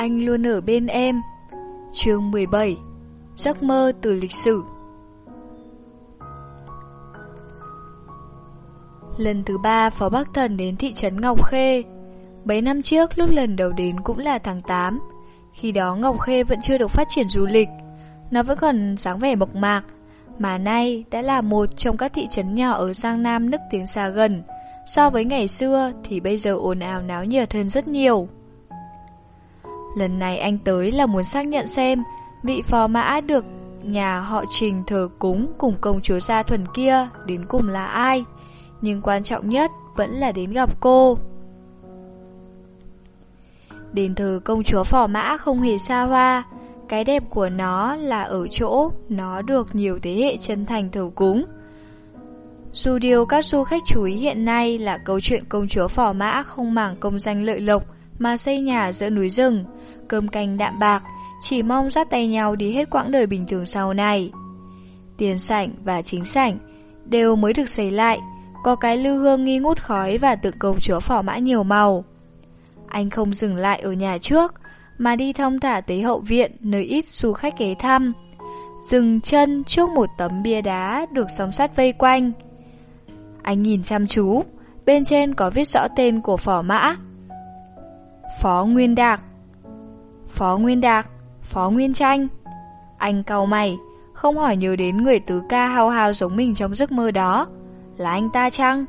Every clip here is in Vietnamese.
Anh luôn ở bên em. Chương 17 Giấc mơ từ lịch sử. Lần thứ ba, Phó Bắc Thần đến thị trấn Ngọc Khê. Mấy năm trước, lúc lần đầu đến cũng là tháng 8 Khi đó, Ngọc Khê vẫn chưa được phát triển du lịch. Nó vẫn còn dáng vẻ mộc mạc. Mà nay, đã là một trong các thị trấn nhỏ ở Giang Nam nức tiếng xa gần. So với ngày xưa, thì bây giờ ồn ào náo nhiệt hơn rất nhiều. Lần này anh tới là muốn xác nhận xem vị phò mã được nhà họ Trình thờ cúng cùng công chúa Gia Thuần kia đến cùng là ai. Nhưng quan trọng nhất vẫn là đến gặp cô. Đền thờ công chúa phò mã không hề xa hoa, cái đẹp của nó là ở chỗ nó được nhiều thế hệ chân thành thờ cúng. Dù điều các du khách chú ý hiện nay là câu chuyện công chúa phò mã không màng công danh lợi lộc mà xây nhà giữa núi rừng, cơm canh đạm bạc, chỉ mong dắt tay nhau đi hết quãng đời bình thường sau này. Tiền sảnh và chính sảnh đều mới được xây lại, có cái lưu hương nghi ngút khói và tượng cầu chúa phỏ mã nhiều màu. Anh không dừng lại ở nhà trước, mà đi thông thả tới hậu viện nơi ít du khách ghé thăm. Dừng chân trước một tấm bia đá được sóng sắt vây quanh. Anh nhìn chăm chú, bên trên có viết rõ tên của phỏ mã. Phó Nguyên Đạc Phó Nguyên Đạc, Phó Nguyên Tranh. Anh cau mày, không hỏi nhớ đến người tứ ca hao hao giống mình trong giấc mơ đó. Là anh ta chăng?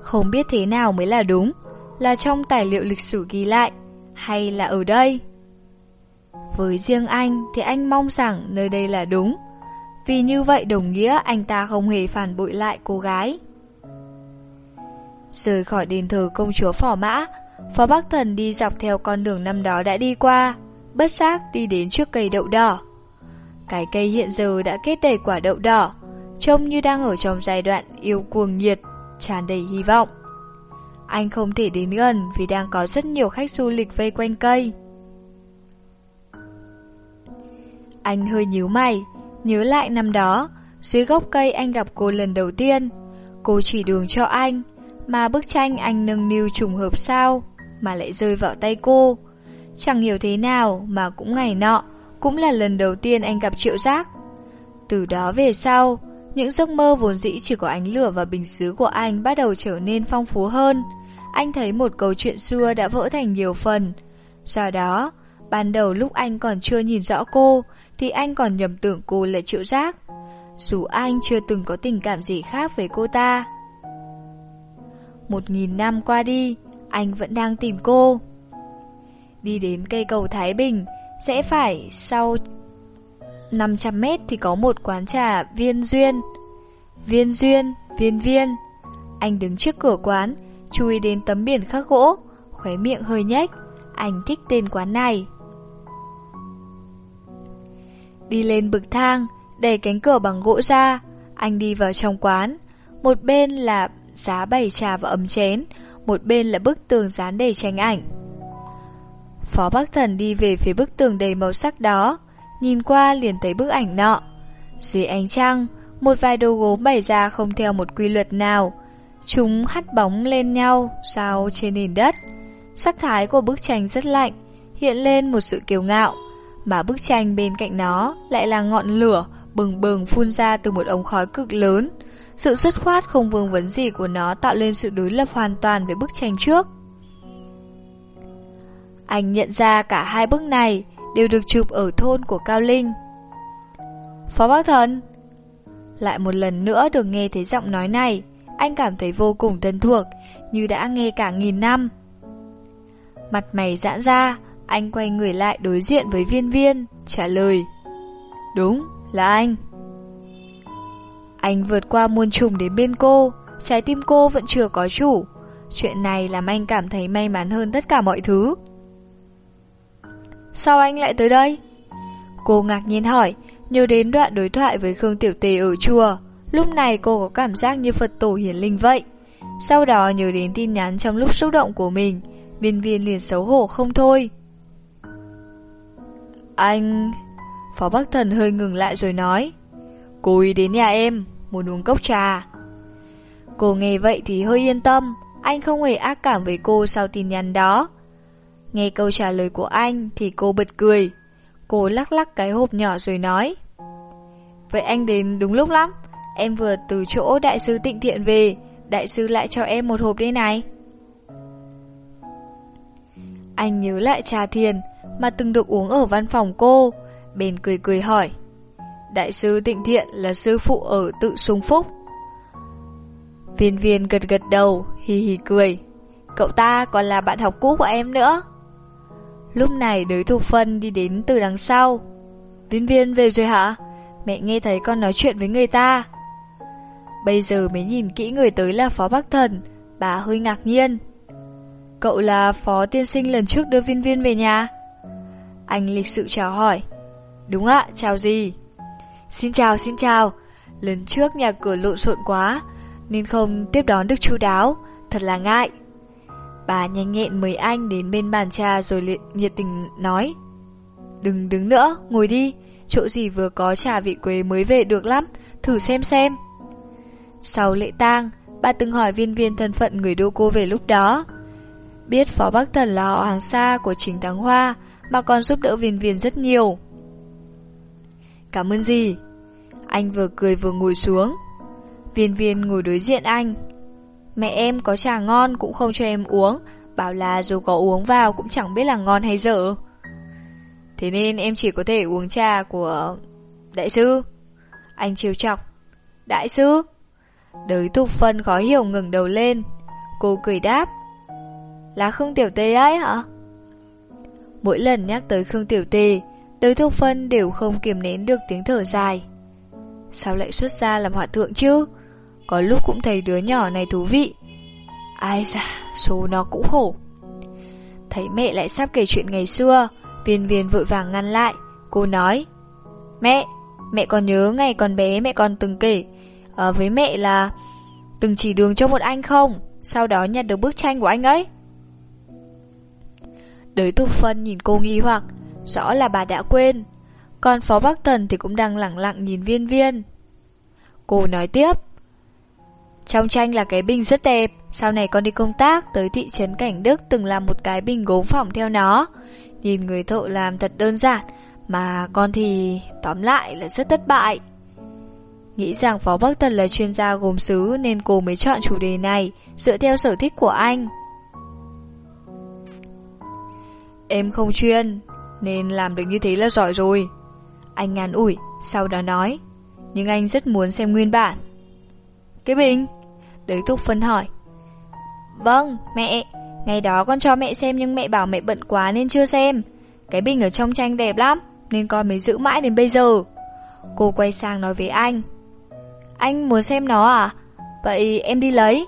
Không biết thế nào mới là đúng, là trong tài liệu lịch sử ghi lại, hay là ở đây? Với riêng anh thì anh mong rằng nơi đây là đúng, vì như vậy đồng nghĩa anh ta không hề phản bội lại cô gái. Rời khỏi đền thờ công chúa Phỏ Mã, Phó Bắc Thần đi dọc theo con đường năm đó đã đi qua, bất giác đi đến trước cây đậu đỏ. Cái cây hiện giờ đã kết đầy quả đậu đỏ, trông như đang ở trong giai đoạn yêu cuồng nhiệt, tràn đầy hy vọng. Anh không thể đến gần vì đang có rất nhiều khách du lịch vây quanh cây. Anh hơi nhíu mày, nhớ lại năm đó, dưới gốc cây anh gặp cô lần đầu tiên. Cô chỉ đường cho anh, mà bức tranh anh nâng niu trùng hợp sao mà lại rơi vào tay cô. Chẳng hiểu thế nào mà cũng ngày nọ, cũng là lần đầu tiên anh gặp triệu giác. Từ đó về sau, những giấc mơ vốn dĩ chỉ có ánh lửa và bình xứ của anh bắt đầu trở nên phong phú hơn. Anh thấy một câu chuyện xưa đã vỡ thành nhiều phần. Do đó, ban đầu lúc anh còn chưa nhìn rõ cô, thì anh còn nhầm tưởng cô là triệu giác. Dù anh chưa từng có tình cảm gì khác với cô ta. Một nghìn năm qua đi, anh vẫn đang tìm cô. Đi đến cây cầu Thái Bình, sẽ phải sau 500 mét thì có một quán trà viên duyên. Viên duyên, viên viên. Anh đứng trước cửa quán, chú ý đến tấm biển khắc gỗ, khóe miệng hơi nhếch. Anh thích tên quán này. Đi lên bậc thang, đẩy cánh cửa bằng gỗ ra, anh đi vào trong quán. Một bên là giá bày trà và ấm chén, một bên là bức tường dán đầy tranh ảnh. Phó Bắc Thần đi về phía bức tường đầy màu sắc đó, nhìn qua liền thấy bức ảnh nọ. Dưới ánh trăng, một vài đồ gốm bày ra không theo một quy luật nào. Chúng hắt bóng lên nhau, sao trên nền đất. Sắc thái của bức tranh rất lạnh, hiện lên một sự kiêu ngạo, mà bức tranh bên cạnh nó lại là ngọn lửa bừng bừng phun ra từ một ống khói cực lớn. Sự dứt khoát không vương vấn gì của nó tạo lên sự đối lập hoàn toàn với bức tranh trước. Anh nhận ra cả hai bức này đều được chụp ở thôn của Cao Linh. Phó Bác Thần Lại một lần nữa được nghe thấy giọng nói này, anh cảm thấy vô cùng thân thuộc, như đã nghe cả nghìn năm. Mặt mày giãn ra, anh quay người lại đối diện với viên viên, trả lời. Đúng, là anh. Anh vượt qua muôn trùng đến bên cô, trái tim cô vẫn chưa có chủ. Chuyện này làm anh cảm thấy may mắn hơn tất cả mọi thứ. Sao anh lại tới đây? Cô ngạc nhiên hỏi, nhớ đến đoạn đối thoại với Khương Tiểu Tề ở chùa. Lúc này cô có cảm giác như Phật tổ hiển linh vậy. Sau đó nhớ đến tin nhắn trong lúc xúc động của mình, viên viên liền xấu hổ không thôi. Anh... Phó Bắc Thần hơi ngừng lại rồi nói. Cô ý đến nhà em, muốn uống cốc trà. Cô nghe vậy thì hơi yên tâm, anh không hề ác cảm với cô sau tin nhắn đó. Nghe câu trả lời của anh thì cô bật cười. Cô lắc lắc cái hộp nhỏ rồi nói. Vậy anh đến đúng lúc lắm. Em vừa từ chỗ đại sư tịnh thiện về, đại sư lại cho em một hộp đây này. Anh nhớ lại trà thiền mà từng được uống ở văn phòng cô, bền cười cười hỏi. Đại sư tịnh thiện là sư phụ ở tự sung phúc. Viên viên gật gật đầu, hì hì cười. Cậu ta còn là bạn học cũ của em nữa. Lúc này đới thuộc phân đi đến từ đằng sau. Viên viên về rồi hả? Mẹ nghe thấy con nói chuyện với người ta. Bây giờ mới nhìn kỹ người tới là Phó Bắc Thần, bà hơi ngạc nhiên. Cậu là Phó Tiên Sinh lần trước đưa viên viên về nhà. Anh lịch sự chào hỏi. Đúng ạ, chào gì? Xin chào, xin chào. Lần trước nhà cửa lộn xộn quá, nên không tiếp đón được chu đáo, thật là ngại. Bà nhanh nhẹn mời anh đến bên bàn trà rồi nhiệt tình nói. Đừng đứng nữa, ngồi đi, chỗ gì vừa có trà vị quế mới về được lắm, thử xem xem. Sau lễ tang, bà từng hỏi viên viên thân phận người đô cô về lúc đó. Biết Phó Bắc Thần là họ hàng xa của Trình Thắng Hoa, mà còn giúp đỡ viên viên rất nhiều. Cảm ơn gì? Anh vừa cười vừa ngồi xuống. Viên viên ngồi đối diện anh. Mẹ em có trà ngon cũng không cho em uống, bảo là dù có uống vào cũng chẳng biết là ngon hay dở. Thế nên em chỉ có thể uống trà của đại sư. Anh chiều chọc. Đại sư? Đới thục phân khó hiểu ngừng đầu lên. Cô cười đáp. Là Khương Tiểu Tê ấy hả? Mỗi lần nhắc tới Khương Tiểu Tê, đối thục phân đều không kiềm nén được tiếng thở dài. Sao lại xuất ra làm họa thượng chứ? Có lúc cũng thấy đứa nhỏ này thú vị. Ai da, số nó cũng khổ. Thấy mẹ lại sắp kể chuyện ngày xưa Viên viên vội vàng ngăn lại. Cô nói Mẹ, mẹ còn nhớ ngày còn bé mẹ còn từng kể à, Với mẹ là Từng chỉ đường cho một anh không? Sau đó nhặt được bức tranh của anh ấy. Đới tục phân nhìn cô nghi hoặc Rõ là bà đã quên Còn Phó Bắc Tần thì cũng đang lặng lặng nhìn viên viên Cô nói tiếp trong tranh là cái bình rất đẹp, sau này con đi công tác tới thị trấn Cảnh Đức từng làm một cái bình gốm phỏng theo nó. Nhìn người thợ làm thật đơn giản, mà con thì tóm lại là rất thất bại. Nghĩ rằng Phó Bắc Tần là chuyên gia gốm sứ nên cô mới chọn chủ đề này dựa theo sở thích của anh. Em không chuyên, nên làm được như thế là giỏi rồi. Anh ngàn ủi, sau đó nói, nhưng anh rất muốn xem nguyên bản. Cái bình? Đới Thục phân hỏi Vâng, mẹ Ngày đó con cho mẹ xem nhưng mẹ bảo mẹ bận quá nên chưa xem Cái bình ở trong tranh đẹp lắm Nên con mới giữ mãi đến bây giờ Cô quay sang nói với anh Anh muốn xem nó à? Vậy em đi lấy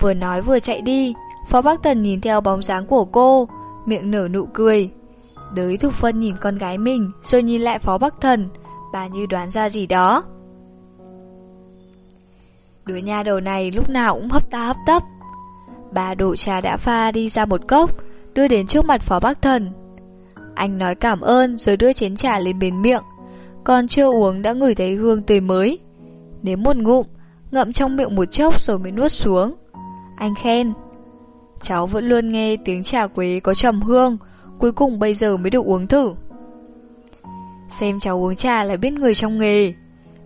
Vừa nói vừa chạy đi Phó Bắc Tần nhìn theo bóng dáng của cô Miệng nở nụ cười Đới Thục Phân nhìn con gái mình, Rồi nhìn lại Phó Bắc Thần. Bà như đoán ra gì đó. Đứa nha đầu này lúc nào cũng hấp ta hấp tấp. Bà đổ trà đã pha đi ra một cốc, Đưa đến trước mặt phó bắc thần. Anh nói cảm ơn, rồi đưa chén trà lên bên miệng. Còn chưa uống đã ngửi thấy hương tươi mới. Nếm một ngụm, Ngậm trong miệng một chốc rồi mới nuốt xuống. Anh khen, Cháu vẫn luôn nghe tiếng trà quế có trầm hương Cuối cùng bây giờ mới được uống thử Xem cháu uống trà là biết người trong nghề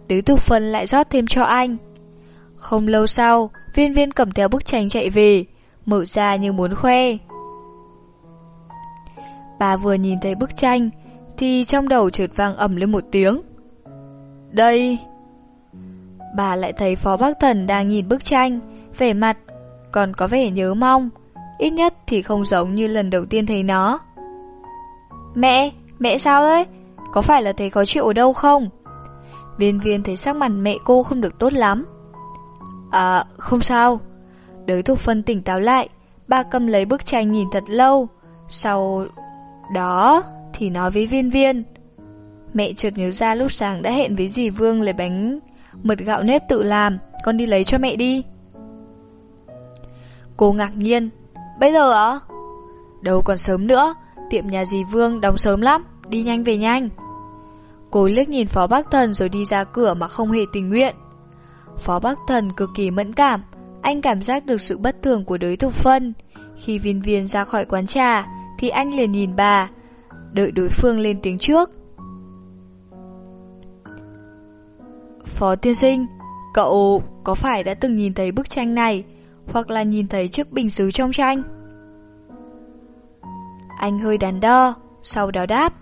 Đứa Thục phân lại rót thêm cho anh không lâu sau, viên viên cầm theo bức tranh chạy về, mở ra như muốn khoe. Bà vừa nhìn thấy bức tranh, thì trong đầu chợt vang ẩm lên một tiếng. Đây! Bà lại thấy Phó bác Thần đang nhìn bức tranh, vẻ mặt, còn có vẻ nhớ mong, ít nhất thì không giống như lần đầu tiên thấy nó. Mẹ, mẹ sao đấy? Có phải là thấy khó chịu ở đâu không? Viên viên thấy sắc mặt mẹ cô không được tốt lắm. À, không sao. Đới thuộc phân tỉnh táo lại, ba cầm lấy bức tranh nhìn thật lâu. Sau đó thì nói với viên viên. Mẹ chợt nhớ ra lúc sáng đã hẹn với dì Vương lấy bánh mật gạo nếp tự làm, con đi lấy cho mẹ đi. Cô ngạc nhiên, bây giờ ạ? Đâu còn sớm nữa, tiệm nhà dì Vương đóng sớm lắm, đi nhanh về nhanh. Cô liếc nhìn Phó Bác Thần rồi đi ra cửa mà không hề tình nguyện. Phó Bắc Thần cực kỳ mẫn cảm, anh cảm giác được sự bất thường của đối thục phân. Khi viên viên ra khỏi quán trà, thì anh liền nhìn bà, đợi đối phương lên tiếng trước. Phó tiên sinh, cậu có phải đã từng nhìn thấy bức tranh này, hoặc là nhìn thấy chiếc bình sứ trong tranh? Anh hơi đắn đo, sau đó đáp.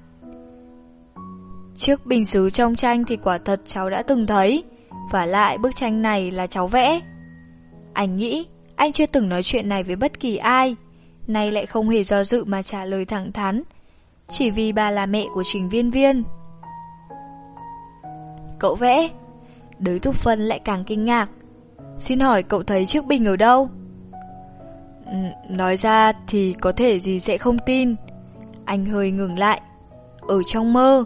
Chiếc bình sứ trong tranh thì quả thật cháu đã từng thấy, và lại bức tranh này là cháu vẽ. Anh nghĩ anh chưa từng nói chuyện này với bất kỳ ai, nay lại không hề do dự mà trả lời thẳng thắn, chỉ vì bà là mẹ của Trình Viên Viên. Cậu vẽ, đới thúc phân lại càng kinh ngạc. Xin hỏi cậu thấy chiếc bình ở đâu? Nói ra thì có thể gì sẽ không tin. Anh hơi ngừng lại. Ở trong mơ.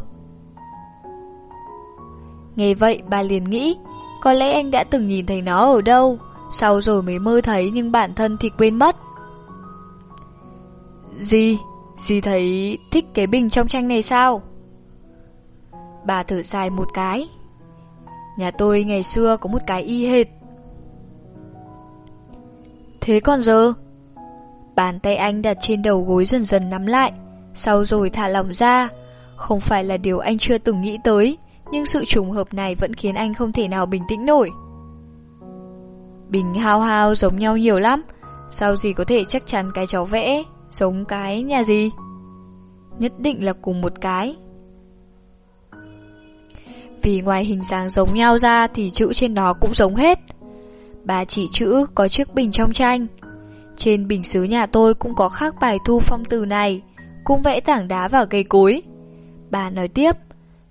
Nghe vậy bà liền nghĩ, có lẽ anh đã từng nhìn thấy nó ở đâu, sau rồi mới mơ thấy nhưng bản thân thì quên mất. Gì? Dì thấy thích cái bình trong tranh này sao? Bà thử dài một cái. Nhà tôi ngày xưa có một cái y hệt. Thế còn giờ? Bàn tay anh đặt trên đầu gối dần dần nắm lại, sau rồi thả lỏng ra. Không phải là điều anh chưa từng nghĩ tới, nhưng sự trùng hợp này vẫn khiến anh không thể nào bình tĩnh nổi. Bình hao hao giống nhau nhiều lắm, sao gì có thể chắc chắn cái cháu vẽ giống cái nhà gì? Nhất định là cùng một cái. Vì ngoài hình dáng giống nhau ra thì chữ trên đó cũng giống hết. Bà chỉ chữ có chiếc bình trong tranh. Trên bình xứ nhà tôi cũng có khắc bài thu phong từ này, cũng vẽ tảng đá vào cây cối. Bà nói tiếp,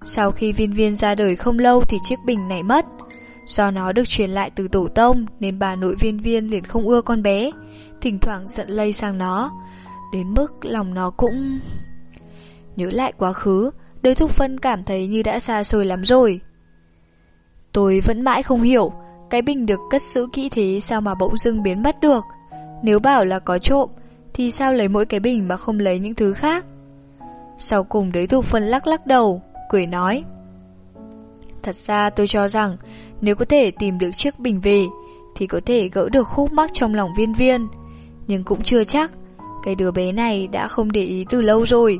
sau khi viên viên ra đời không lâu thì chiếc bình này mất. Do nó được truyền lại từ tổ tông nên bà nội viên viên liền không ưa con bé, thỉnh thoảng giận lây sang nó. Đến mức lòng nó cũng... Nhớ lại quá khứ, đôi Thục Phân cảm thấy như đã xa xôi lắm rồi. Tôi vẫn mãi không hiểu, cái bình được cất giữ kỹ thế sao mà bỗng dưng biến mất được. Nếu bảo là có trộm, thì sao lấy mỗi cái bình mà không lấy những thứ khác? Sau cùng đấy Thục Phân lắc lắc đầu, cười nói. Thật ra tôi cho rằng, nếu có thể tìm được chiếc bình về, thì có thể gỡ được khúc mắc trong lòng viên viên. Nhưng cũng chưa chắc, cái đứa bé này đã không để ý từ lâu rồi.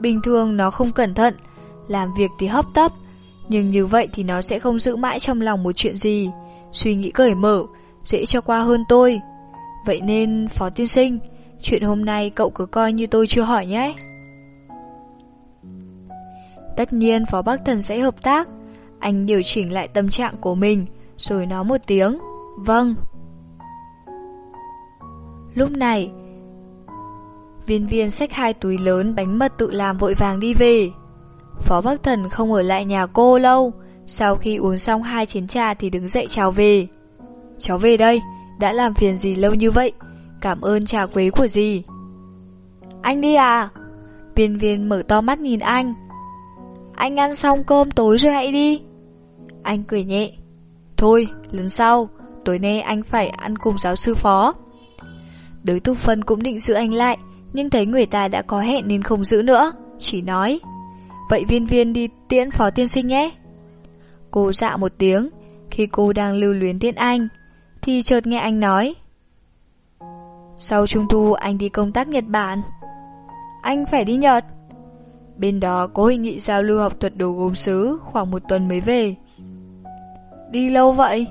Bình thường nó không cẩn thận, làm việc thì hấp tấp, nhưng như vậy thì nó sẽ không giữ mãi trong lòng một chuyện gì, suy nghĩ cởi mở, dễ cho qua hơn tôi. Vậy nên, Phó Tiên Sinh, chuyện hôm nay cậu cứ coi như tôi chưa hỏi nhé. Tất nhiên Phó Bắc Thần sẽ hợp tác, anh điều chỉnh lại tâm trạng của mình, rồi nói một tiếng, vâng. Lúc này, Viên viên xách hai túi lớn bánh mật tự làm vội vàng đi về. Phó Bắc Thần không ở lại nhà cô lâu, sau khi uống xong hai chén trà thì đứng dậy chào về. Cháu về đây, đã làm phiền gì lâu như vậy, cảm ơn trà quế của gì. Anh đi à? Viên viên mở to mắt nhìn anh. Anh ăn xong cơm tối rồi hãy đi. Anh cười nhẹ. Thôi, lần sau, tối nay anh phải ăn cùng giáo sư phó. Đới tu phân cũng định giữ anh lại, nhưng thấy người ta đã có hẹn nên không giữ nữa, chỉ nói. Vậy viên viên đi tiễn phó tiên sinh nhé. Cô dạ một tiếng, khi cô đang lưu luyến tiễn anh, thì chợt nghe anh nói. Sau trung thu, anh đi công tác Nhật Bản. Anh phải đi Nhật. Bên đó có hội nghị giao lưu học thuật đồ gốm sứ khoảng một tuần mới về. Đi lâu vậy?